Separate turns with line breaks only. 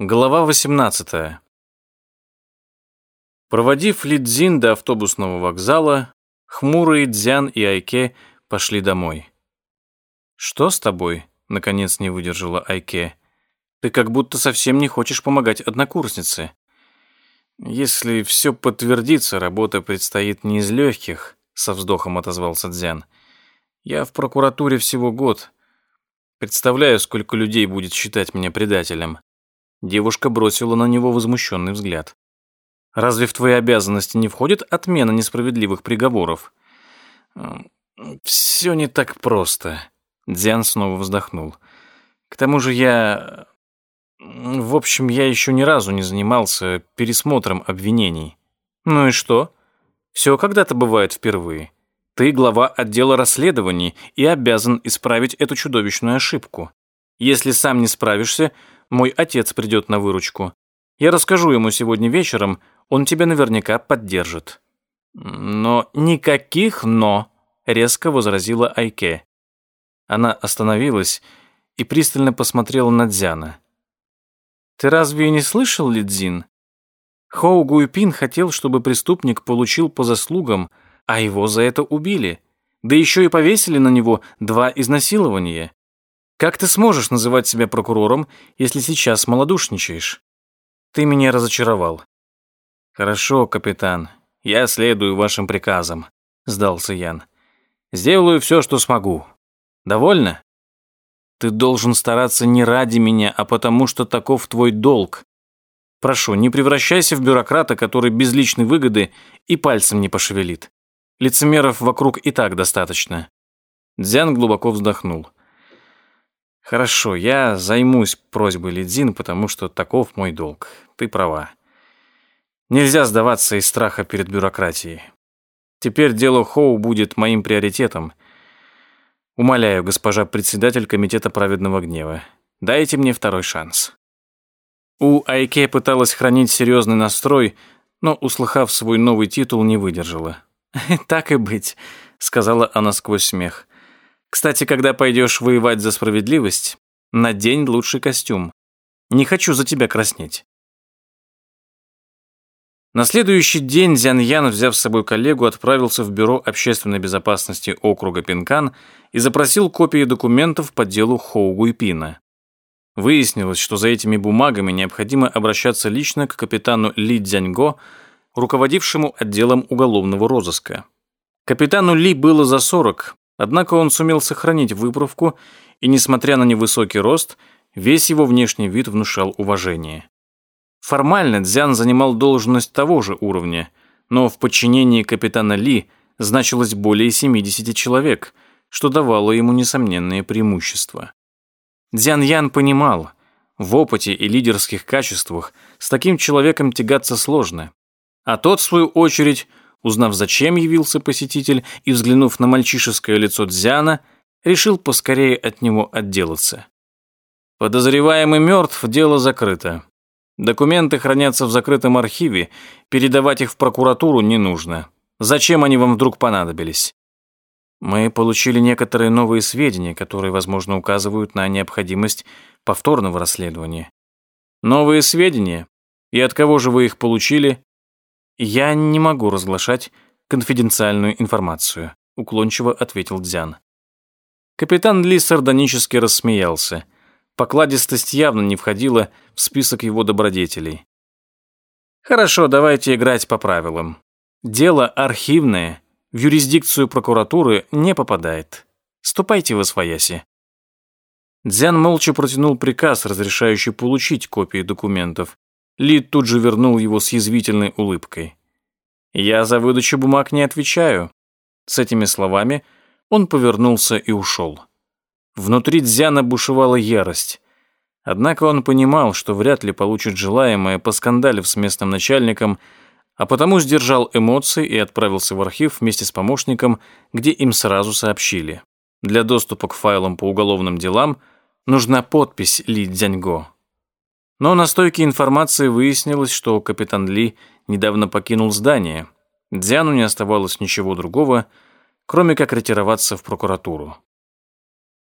Глава 18. Проводив Лидзин до автобусного вокзала, хмурые Дзян и Айке пошли домой. «Что с тобой?» — наконец не выдержала Айке. «Ты как будто совсем не хочешь помогать однокурснице». «Если все подтвердится, работа предстоит не из легких», — со вздохом отозвался Дзян. «Я в прокуратуре всего год. Представляю, сколько людей будет считать меня предателем». Девушка бросила на него возмущенный взгляд. «Разве в твои обязанности не входит отмена несправедливых приговоров?» «Все не так просто», — Дзян снова вздохнул. «К тому же я... В общем, я еще ни разу не занимался пересмотром обвинений». «Ну и что? Все когда-то бывает впервые. Ты глава отдела расследований и обязан исправить эту чудовищную ошибку. Если сам не справишься, мой отец придет на выручку. Я расскажу ему сегодня вечером, он тебя наверняка поддержит». «Но никаких «но», — резко возразила Айке. Она остановилась и пристально посмотрела на Дзяна. «Ты разве не слышал, Лидзин? Хоу Гуйпин хотел, чтобы преступник получил по заслугам, а его за это убили. Да еще и повесили на него два изнасилования. Как ты сможешь называть себя прокурором, если сейчас малодушничаешь? Ты меня разочаровал. Хорошо, капитан, я следую вашим приказам, сдался Ян. Сделаю все, что смогу. Довольно? Ты должен стараться не ради меня, а потому что таков твой долг. Прошу, не превращайся в бюрократа, который без личной выгоды и пальцем не пошевелит. Лицемеров вокруг и так достаточно. Дзян глубоко вздохнул. Хорошо, я займусь просьбой Лидзин, потому что таков мой долг. Ты права. Нельзя сдаваться из страха перед бюрократией. Теперь дело Хоу будет моим приоритетом. Умоляю, госпожа председатель комитета праведного гнева, дайте мне второй шанс. У Айке пыталась хранить серьезный настрой, но, услыхав свой новый титул, не выдержала. «Так и быть», — сказала она сквозь смех. Кстати, когда пойдешь воевать за справедливость, надень лучший костюм. Не хочу за тебя краснеть. На следующий день Зян Ян, взяв с собой коллегу, отправился в Бюро общественной безопасности округа Пинкан и запросил копии документов по делу Хоу Гуйпина. Выяснилось, что за этими бумагами необходимо обращаться лично к капитану Ли Дзяньго, руководившему отделом уголовного розыска. Капитану Ли было за 40, Однако он сумел сохранить выправку, и, несмотря на невысокий рост, весь его внешний вид внушал уважение. Формально Дзян занимал должность того же уровня, но в подчинении капитана Ли значилось более 70 человек, что давало ему несомненные преимущества. Дзян Ян понимал, в опыте и лидерских качествах с таким человеком тягаться сложно, а тот, в свою очередь, Узнав, зачем явился посетитель и взглянув на мальчишеское лицо Дзяна, решил поскорее от него отделаться. Подозреваемый мертв, дело закрыто. Документы хранятся в закрытом архиве, передавать их в прокуратуру не нужно. Зачем они вам вдруг понадобились? Мы получили некоторые новые сведения, которые, возможно, указывают на необходимость повторного расследования. Новые сведения? И от кого же вы их получили? «Я не могу разглашать конфиденциальную информацию», уклончиво ответил Дзян. Капитан Ли сардонически рассмеялся. Покладистость явно не входила в список его добродетелей. «Хорошо, давайте играть по правилам. Дело архивное, в юрисдикцию прокуратуры не попадает. Ступайте в освояси». Дзян молча протянул приказ, разрешающий получить копии документов, ли тут же вернул его с язвительной улыбкой. «Я за выдачу бумаг не отвечаю». С этими словами он повернулся и ушел. Внутри Дзяна бушевала ярость. Однако он понимал, что вряд ли получит желаемое, поскандалив с местным начальником, а потому сдержал эмоции и отправился в архив вместе с помощником, где им сразу сообщили. Для доступа к файлам по уголовным делам нужна подпись Ли Дзяньго. Но на стойке информации выяснилось, что капитан Ли недавно покинул здание. Дзяну не оставалось ничего другого, кроме как ретироваться в прокуратуру.